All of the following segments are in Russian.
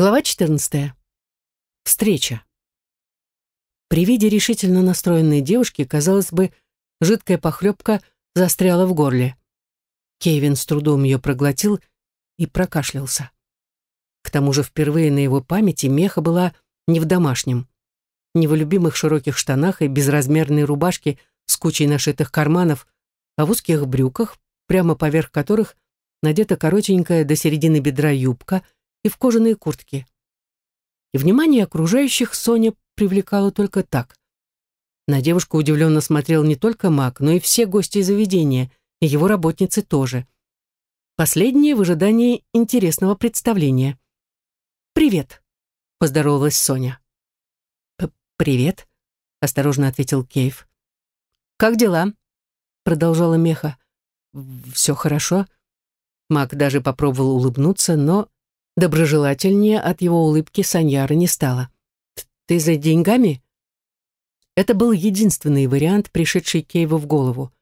Глава 14. Встреча. При виде решительно настроенной девушки, казалось бы, жидкая похлебка застряла в горле. Кевин с трудом ее проглотил и прокашлялся. К тому же впервые на его памяти меха была не в домашнем, не в любимых широких штанах и безразмерной рубашке с кучей нашитых карманов, а в узких брюках, прямо поверх которых надета коротенькая до середины бедра юбка — и в кожаной куртке. И внимание окружающих Соня привлекала только так. На девушку удивленно смотрел не только маг, но и все гости заведения, и его работницы тоже. Последние в ожидании интересного представления. «Привет», — поздоровалась Соня. «Привет», — осторожно ответил Кейв. «Как дела?» — продолжала Меха. «Все хорошо». Маг даже попробовал улыбнуться, но Доброжелательнее от его улыбки Саньяра не стало. «Ты за деньгами?» Это был единственный вариант, пришедший Кейву в голову.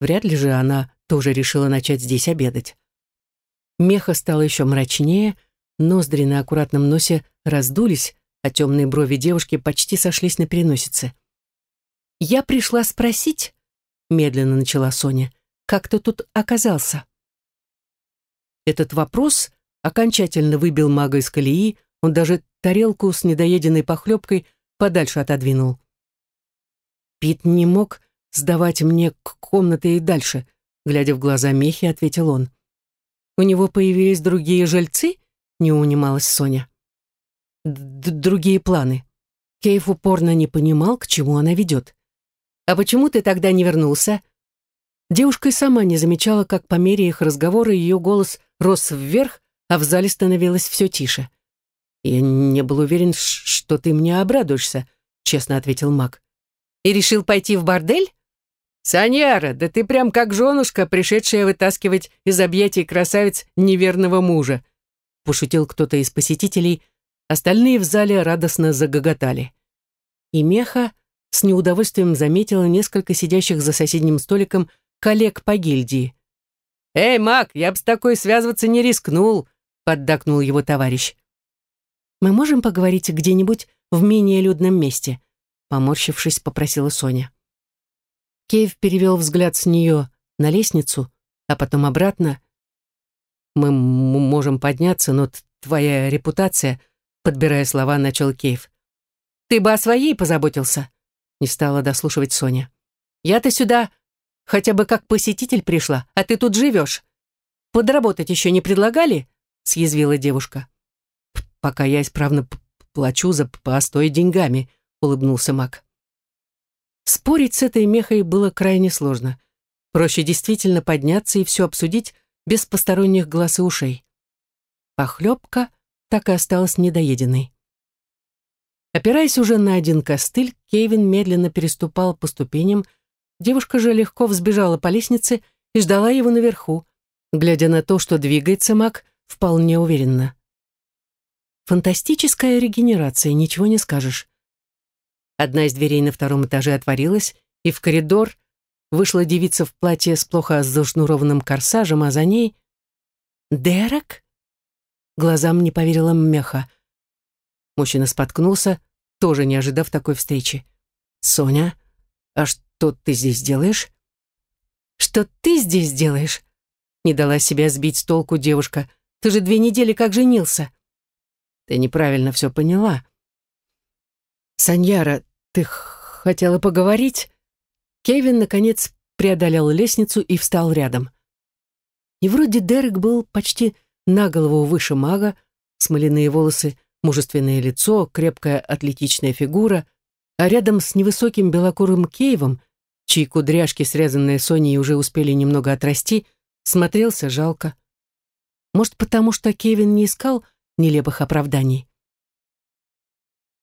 Вряд ли же она тоже решила начать здесь обедать. Меха стало еще мрачнее, ноздри на аккуратном носе раздулись, а темные брови девушки почти сошлись на переносице. «Я пришла спросить», — медленно начала Соня, — «как ты тут оказался?» Этот вопрос окончательно выбил мага из колеи, он даже тарелку с недоеденной похлебкой подальше отодвинул. Пит не мог сдавать мне комнаты и дальше, глядя в глаза Мехи, ответил он. У него появились другие жильцы? Не унималась Соня. Д другие планы. Кейф упорно не понимал, к чему она ведет. «А почему ты тогда не вернулся?» Девушка и сама не замечала, как по мере их разговора ее голос рос вверх, а в зале становилось все тише. «Я не был уверен, что ты мне обрадуешься», — честно ответил маг. «И решил пойти в бордель?» «Саньяра, да ты прям как женушка, пришедшая вытаскивать из объятий красавиц неверного мужа», — пошутил кто-то из посетителей, остальные в зале радостно загоготали. И Меха с неудовольствием заметила несколько сидящих за соседним столиком коллег по гильдии. «Эй, маг, я бы с такой связываться не рискнул», поддакнул его товарищ. «Мы можем поговорить где-нибудь в менее людном месте?» Поморщившись, попросила Соня. Кейв перевел взгляд с нее на лестницу, а потом обратно. «Мы можем подняться, но твоя репутация...» Подбирая слова, начал Кейв. «Ты бы о своей позаботился», — не стала дослушивать Соня. «Я-то сюда хотя бы как посетитель пришла, а ты тут живешь. Подработать еще не предлагали?» Съязвила девушка. «Пока я исправно плачу за постой деньгами», — улыбнулся Мак. Спорить с этой мехой было крайне сложно. Проще действительно подняться и все обсудить без посторонних глаз и ушей. Похлебка так и осталась недоеденной. Опираясь уже на один костыль, Кевин медленно переступал по ступеням, девушка же легко взбежала по лестнице и ждала его наверху. Глядя на то, что двигается маг, вполне уверенно. Фантастическая регенерация, ничего не скажешь. Одна из дверей на втором этаже отворилась, и в коридор вышла девица в платье с плохо зашнурованным корсажем, а за ней... «Дерек?» Глазам не поверила Меха. Мужчина споткнулся, тоже не ожидав такой встречи. «Соня, а что ты здесь делаешь?» «Что ты здесь делаешь?» Не дала себя сбить с толку девушка. Ты же две недели как женился». «Ты неправильно все поняла». «Саньяра, ты хотела поговорить?» Кевин, наконец, преодолел лестницу и встал рядом. И вроде Дерек был почти на голову выше мага, смоляные волосы, мужественное лицо, крепкая атлетичная фигура, а рядом с невысоким белокурым Кейвом, чьи кудряшки, срезанные Соней, уже успели немного отрасти, смотрелся жалко. Может, потому что Кевин не искал нелепых оправданий?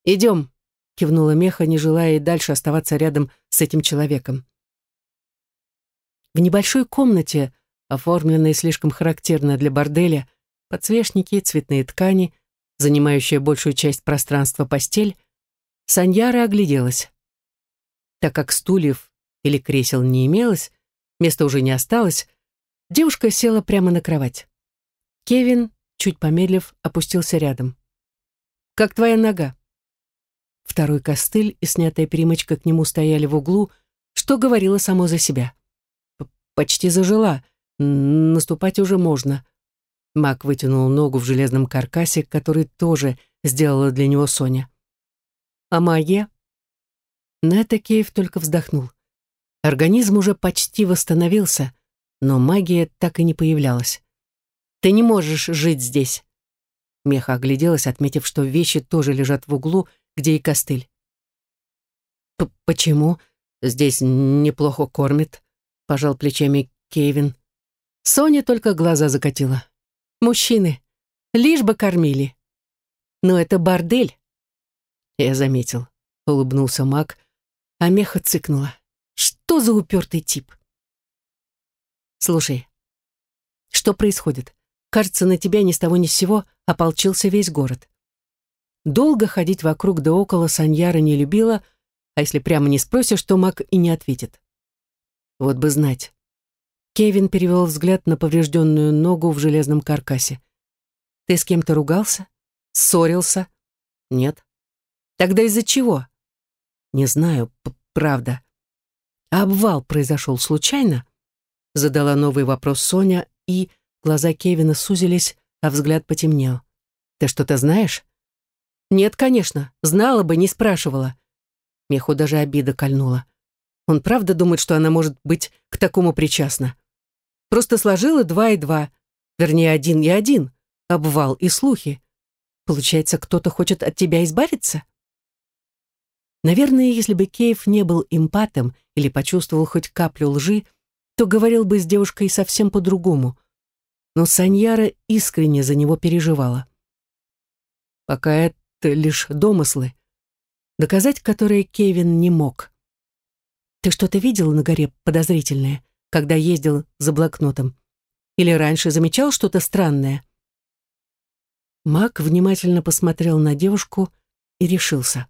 «Идем», — кивнула Меха, не желая и дальше оставаться рядом с этим человеком. В небольшой комнате, оформленной слишком характерно для борделя, подсвечники, цветные ткани, занимающая большую часть пространства постель, Саньяра огляделась. Так как стульев или кресел не имелось, места уже не осталось, девушка села прямо на кровать. Кевин, чуть помедлив, опустился рядом. Как твоя нога?» Второй костыль и снятая примочка к нему стояли в углу, что говорило само за себя. «Почти зажила. Наступать уже можно». Мак вытянул ногу в железном каркасе, который тоже сделала для него Соня. «А магия?» На это Кейв только вздохнул. Организм уже почти восстановился, но магия так и не появлялась. «Ты не можешь жить здесь». Меха огляделась, отметив, что вещи тоже лежат в углу, где и костыль. «Почему? Здесь неплохо кормят», — пожал плечами Кевин. Соня только глаза закатила. «Мужчины, лишь бы кормили». «Но это бордель». Я заметил, улыбнулся Мак, а Меха цыкнула. «Что за упертый тип?» «Слушай, что происходит? Кажется, на тебя ни с того ни с сего ополчился весь город. Долго ходить вокруг да около Саньяра не любила, а если прямо не спросишь, то маг и не ответит. Вот бы знать. Кевин перевел взгляд на поврежденную ногу в железном каркасе. «Ты с кем-то ругался? Ссорился?» «Нет». «Тогда из-за чего?» «Не знаю, правда». «А обвал произошел случайно?» Задала новый вопрос Соня, и глаза Кевина сузились, а взгляд потемнел. «Ты что-то знаешь?» «Нет, конечно. Знала бы, не спрашивала». Меху даже обида кольнула. Он правда думает, что она может быть к такому причастна? Просто сложила два и два. Вернее, один и один. Обвал и слухи. Получается, кто-то хочет от тебя избавиться? Наверное, если бы Кейв не был импатом или почувствовал хоть каплю лжи, то говорил бы с девушкой совсем по-другому. Но Саньяра искренне за него переживала. Пока это лишь домыслы, доказать которые Кевин не мог. «Ты что-то видел на горе подозрительное, когда ездил за блокнотом? Или раньше замечал что-то странное?» Мак внимательно посмотрел на девушку и решился.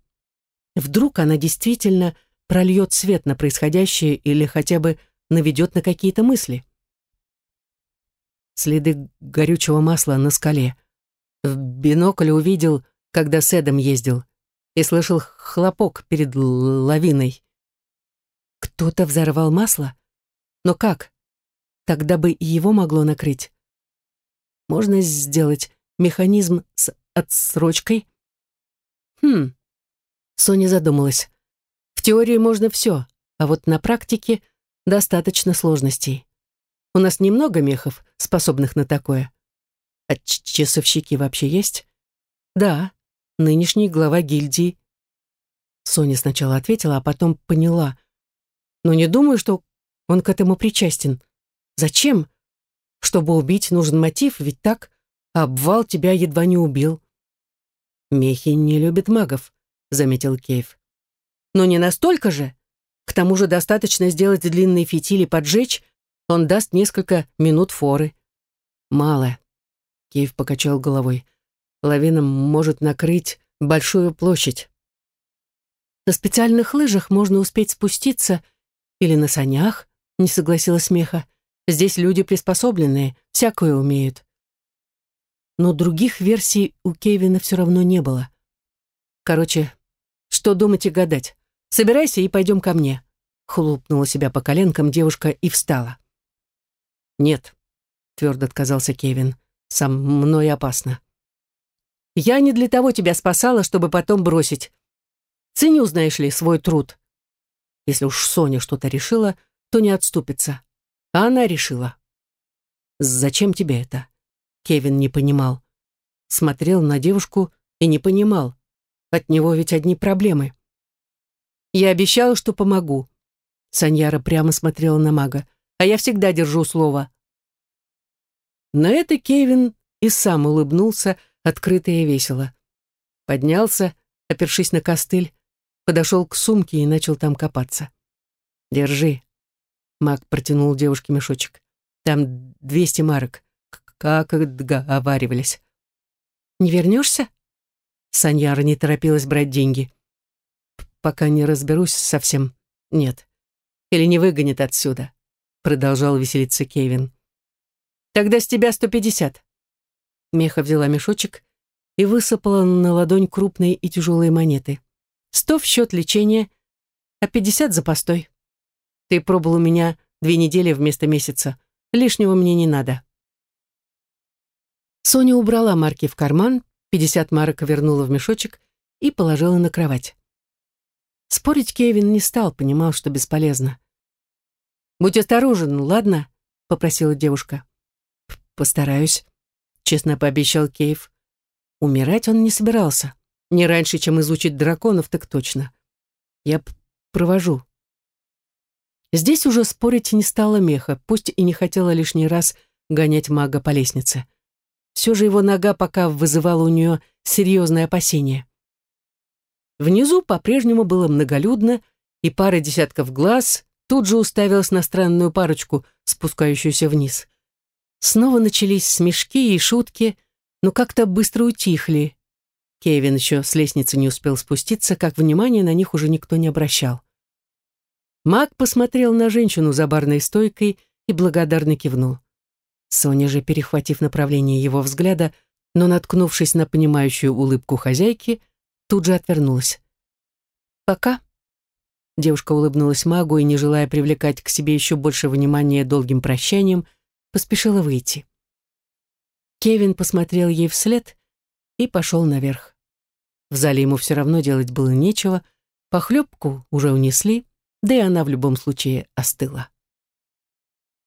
Вдруг она действительно прольет свет на происходящее или хотя бы наведет на какие-то мысли. Следы горючего масла на скале. В бинокль увидел когда с Эдом ездил, и слышал хлопок перед лавиной. Кто-то взорвал масло? Но как? Тогда бы его могло накрыть. Можно сделать механизм с отсрочкой? Хм. Соня задумалась. В теории можно все, а вот на практике достаточно сложностей. У нас немного мехов, способных на такое. А часовщики вообще есть? Да, нынешний глава гильдии. Соня сначала ответила, а потом поняла. Но не думаю, что он к этому причастен. Зачем? Чтобы убить, нужен мотив, ведь так? Обвал тебя едва не убил. Мехи не любят магов, заметил Кейв. Но не настолько же. К тому же достаточно сделать длинные фитили поджечь, он даст несколько минут форы. Мало. Кейв покачал головой лавина может накрыть большую площадь. На специальных лыжах можно успеть спуститься или на санях, не согласилась Меха. Здесь люди приспособленные, всякое умеют. Но других версий у Кевина все равно не было. Короче, что думать и гадать? Собирайся и пойдем ко мне. Хлопнула себя по коленкам девушка и встала. Нет, твердо отказался Кевин. Сам мной опасно. Я не для того тебя спасала, чтобы потом бросить. Ценю, знаешь ли, свой труд. Если уж Соня что-то решила, то не отступится. А она решила. Зачем тебе это? Кевин не понимал. Смотрел на девушку и не понимал. От него ведь одни проблемы. Я обещала, что помогу. Саньяра прямо смотрела на мага. А я всегда держу слово. На это Кевин и сам улыбнулся, открыто и весело. Поднялся, опершись на костыль, подошел к сумке и начал там копаться. «Держи». Мак протянул девушке мешочек. «Там двести марок, как договаривались». «Не вернешься?» Саньяра не торопилась брать деньги. «Пока не разберусь совсем, нет. Или не выгонит отсюда», продолжал веселиться Кевин. «Тогда с тебя сто пятьдесят». Меха взяла мешочек и высыпала на ладонь крупные и тяжелые монеты. «Сто в счет лечения, а пятьдесят за постой. Ты пробыл у меня две недели вместо месяца. Лишнего мне не надо». Соня убрала марки в карман, пятьдесят марок вернула в мешочек и положила на кровать. Спорить Кевин не стал, понимал, что бесполезно. «Будь осторожен, ладно?» — попросила девушка. «Постараюсь», — честно пообещал Кейв. Умирать он не собирался. Не раньше, чем изучить драконов, так точно. Я провожу. Здесь уже спорить не стало меха, пусть и не хотела лишний раз гонять мага по лестнице. Все же его нога пока вызывала у нее серьезное опасение. Внизу по-прежнему было многолюдно, и пара десятков глаз тут же уставилась на странную парочку, спускающуюся вниз. Снова начались смешки и шутки, но как-то быстро утихли. Кевин еще с лестницы не успел спуститься, как внимание на них уже никто не обращал. Маг посмотрел на женщину за барной стойкой и благодарно кивнул. Соня же, перехватив направление его взгляда, но наткнувшись на понимающую улыбку хозяйки, тут же отвернулась. «Пока». Девушка улыбнулась магу и, не желая привлекать к себе еще больше внимания долгим прощанием, поспешила выйти. Кевин посмотрел ей вслед и пошел наверх. В зале ему все равно делать было нечего, похлебку уже унесли, да и она в любом случае остыла.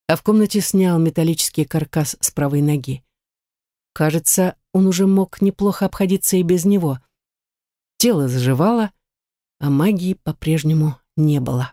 А в комнате снял металлический каркас с правой ноги. Кажется, он уже мог неплохо обходиться и без него. Тело заживало, а магии по-прежнему не было.